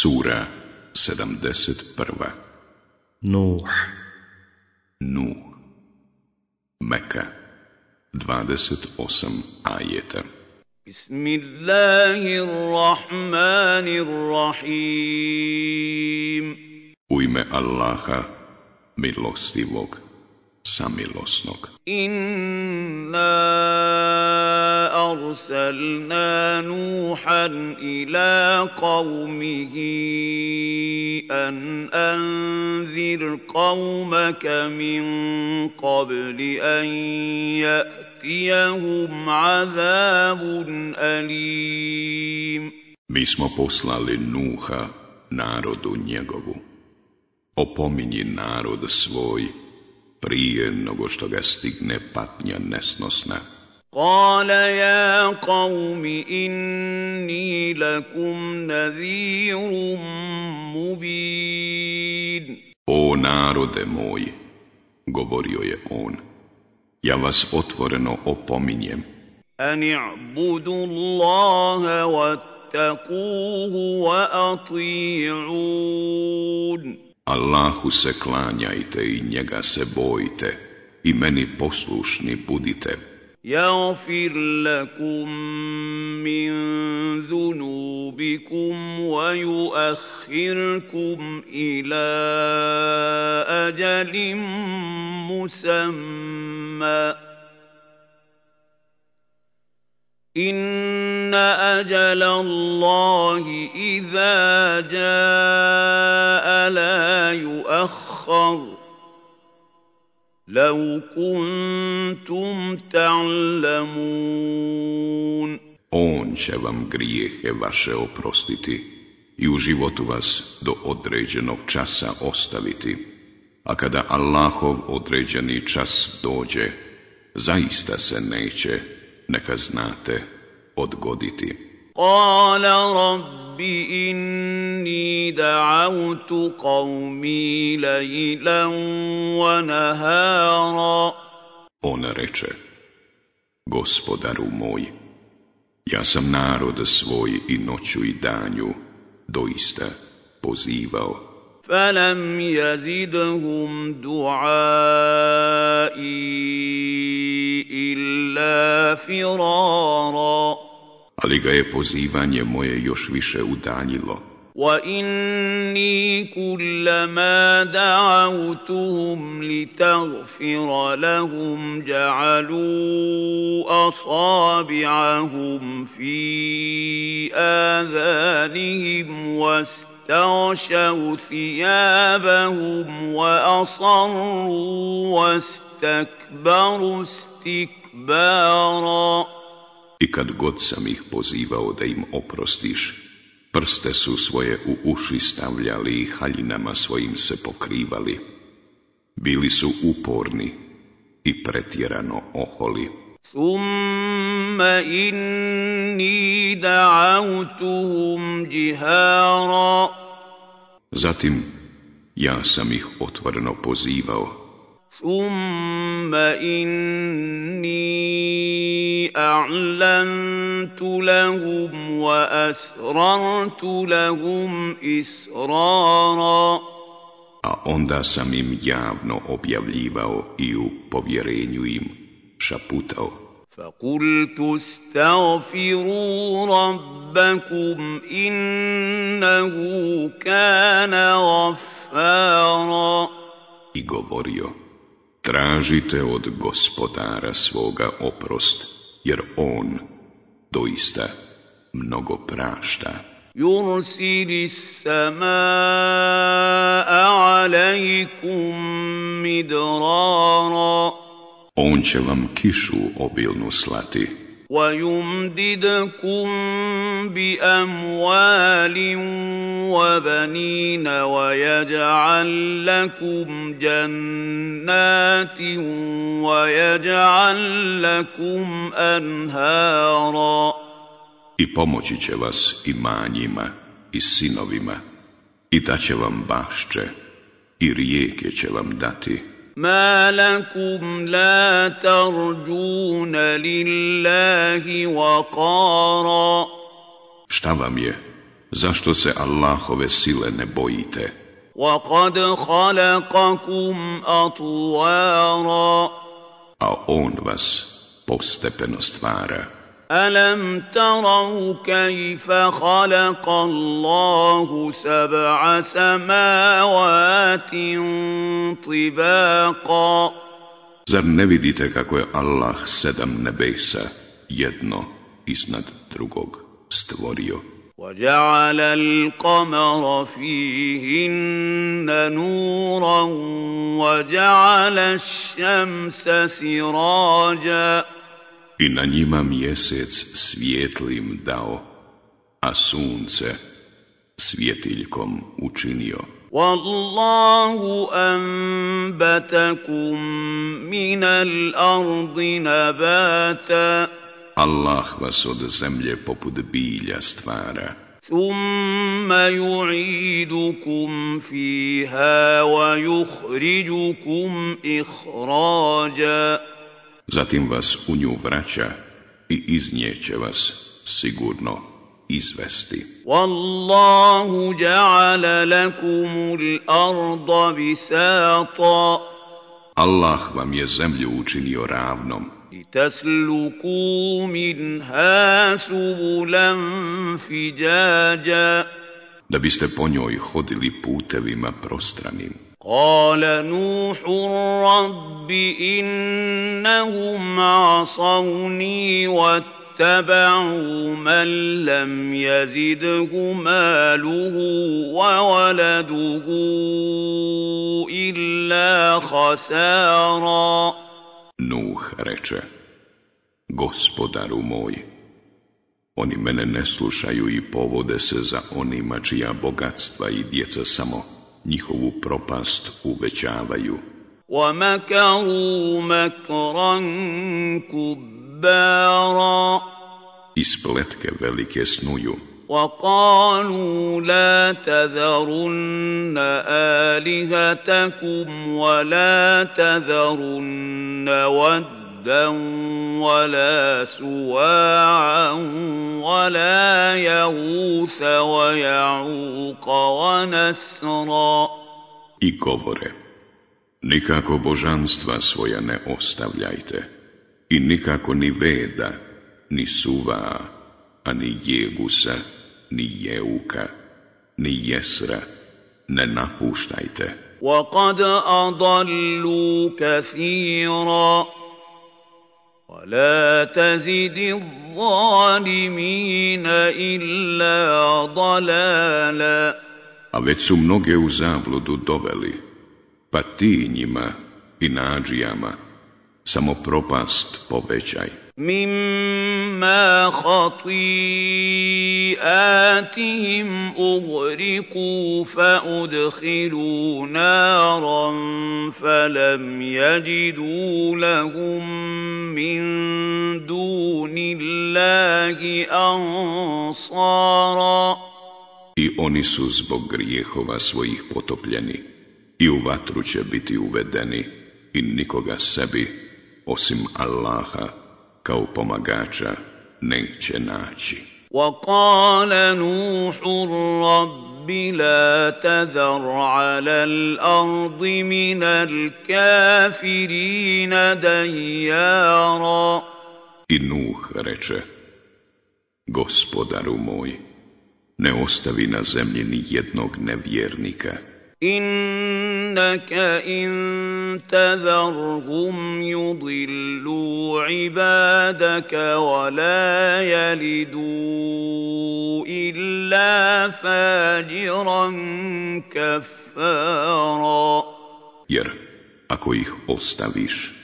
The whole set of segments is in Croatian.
Sura 71. Nuh. Nuh. Meka 28 ajeta. Bismillahirrahmanirrahim. U ime Allaha, milostivog, samilosnog. Inna أرسلنا نوحا إلى قومه أن أنذر قومك من قبل أن يأتيهم عذاب أليم Mi smo poslali Nuha narodu njegovu. Opominji narod svoj prije nego što ga stigne patnja nesnosna. قال يا قوم إني لكم نذير مبين O narode moj, govorio je on, ja vas otvoreno opominjem. أن اعبدوا الله واتقوه وأطيعون Allahu se klanjajte i njega se bojte i meni poslušni budite. يغفر لكم من ذنوبكم ويؤخركم إلى أجل مسمى. إن أجل الله إذا جاء لا يؤخر. لو كنتم تعلمون On će vam grijehe vaše oprostiti i u životu vas do određenog časa ostaviti. A kada Allahov određeni čas dođe, zaista se neće, neka znate, odgoditi. Kala rabbi inni da'autu qavmi lejlan wa nahara. On reče, gospodaru moj, ja sam narod svoj i noću i danju doista pozivao. فلم يزدهم دعائي إلا فرارا Ali ga je pozivanje moje još više udaljilo. واني كلما دعوتهم لتغفر لهم جعلوا اصابعهم في اذانهم واستغشوا ثيابهم واصروا واستكبروا استكبارا I kad god sam ih pozivao da im oprostiš, Prste su svoje u uši stavljali i haljinama svojim se pokrivali. Bili su uporni i pretjerano oholi. Summa inni da'autuhum jihara. Zatim ja sam ih otvoreno pozivao. Summa inni أعلنت لهم وأسررت لهم إسرارا A onda sam im javno objavljivao i u povjerenju im šaputao. فقلت استغفروا ربكم إنه كان غفارا I govorio, tražite od gospodara svoga oprost jer on doista mnogo prašta. Yursili samaa alaikum midrara. On će vam kišu obilnu slati. ويمددكم بأموال وبنين ويجعل لكم جنات ويجعل لكم أنهارا I pomoći će vas imanjima i sinovima i daće vam bašće i rijeke će vam dati. ما لكم لا ترجون لله وقارا Šta vam je Zašto se Allahove sile ne bojite? وقد خلقكم أطوارا A On vas postepeno stvara. ألم تروا كيف خلق الله سبع سماوات طباقا Zar ne vidite kako je Allah sedam nebesa jedno iznad drugog stvorio? وجعل القمر فيهن نورا وجعل الشمس سراجا I na njima mjesec svijetlim dao, a sunce svjetiljkom učinio. والله أنبتكم من الأرض نباتا Allah vas od zemlje poput bilja stvara. ثم يعيدكم فيها ويخرجكم إخراجا Zatim vas u nju vraća i iz nje će vas sigurno izvesti. والله جعل لكم الأرض بساطا Allah vam je zemlju učinio ravnom, لتسلكوا منها سبلا فجاجا da biste po njoj hodili putevima prostranim. قال نوح رب إنهم عصوني واتبعوا من لم يزده ماله وولده إلا خسارا Nuh reče, gospodaru moj, oni mene ne slušaju i povode se za onima čija bogatstva i djeca samo njihovu propast uvećavaju. ومكروا مكرا كبارا I spletke velike snuju, وقالوا لا تذرن آلهتكم ولا تذرن ودا ولا سواعا ولا يغوث ويعوق ونسرا i govore, nikako božanstva svoja ne ostavljajte, i nikako ni veda, ni suva, a ni jegusa, ni jeuka, ni jesra, ne napuštajte. وقد أضلوا كثيرا ولا تزد الظالمين إلا ضلالا A već su mnoge u zabludu doveli, pa ti njima i nađijama samo propast povećaj. مما خطيئاتهم أغرقوا فأدخلوا نارا فلم يجدوا لهم من دون الله أنصارا I oni su zbog grijehova svojih potopljeni i u vatru će biti uvedeni i nikoga sebi, osim Allaha, kao pomagača, neće naći. وقال نوح رب لا تذر على الأرض من الكافرين ديارا I Nuh reče, gospodaru moj, ne ostavi na zemlji ni jednog nevjernika, إنك إن تذرهم يضلوا عبادك ولا يلدوا إلا فاجرا كفارا. Jer ako ih ostaviš,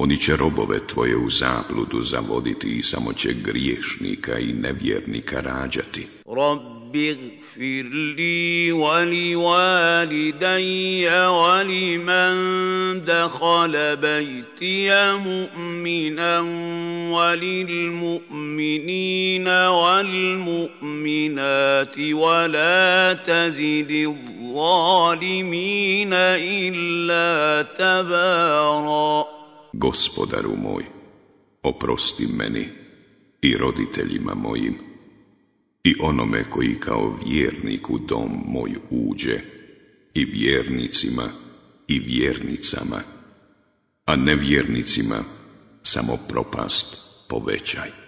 Oni će robove tvoje u zabludu zavoditi i samo će griješnika i nevjernika rađati. Rabbi vali vali man bajtija mu'minan vala tazidi zalimina illa tabara. Gospodaru moj, oprosti meni i roditeljima mojim I onome koji kao vjernik u dom moj uđe, i vjernicima, i vjernicama, a nevjernicima samo propast povećaj.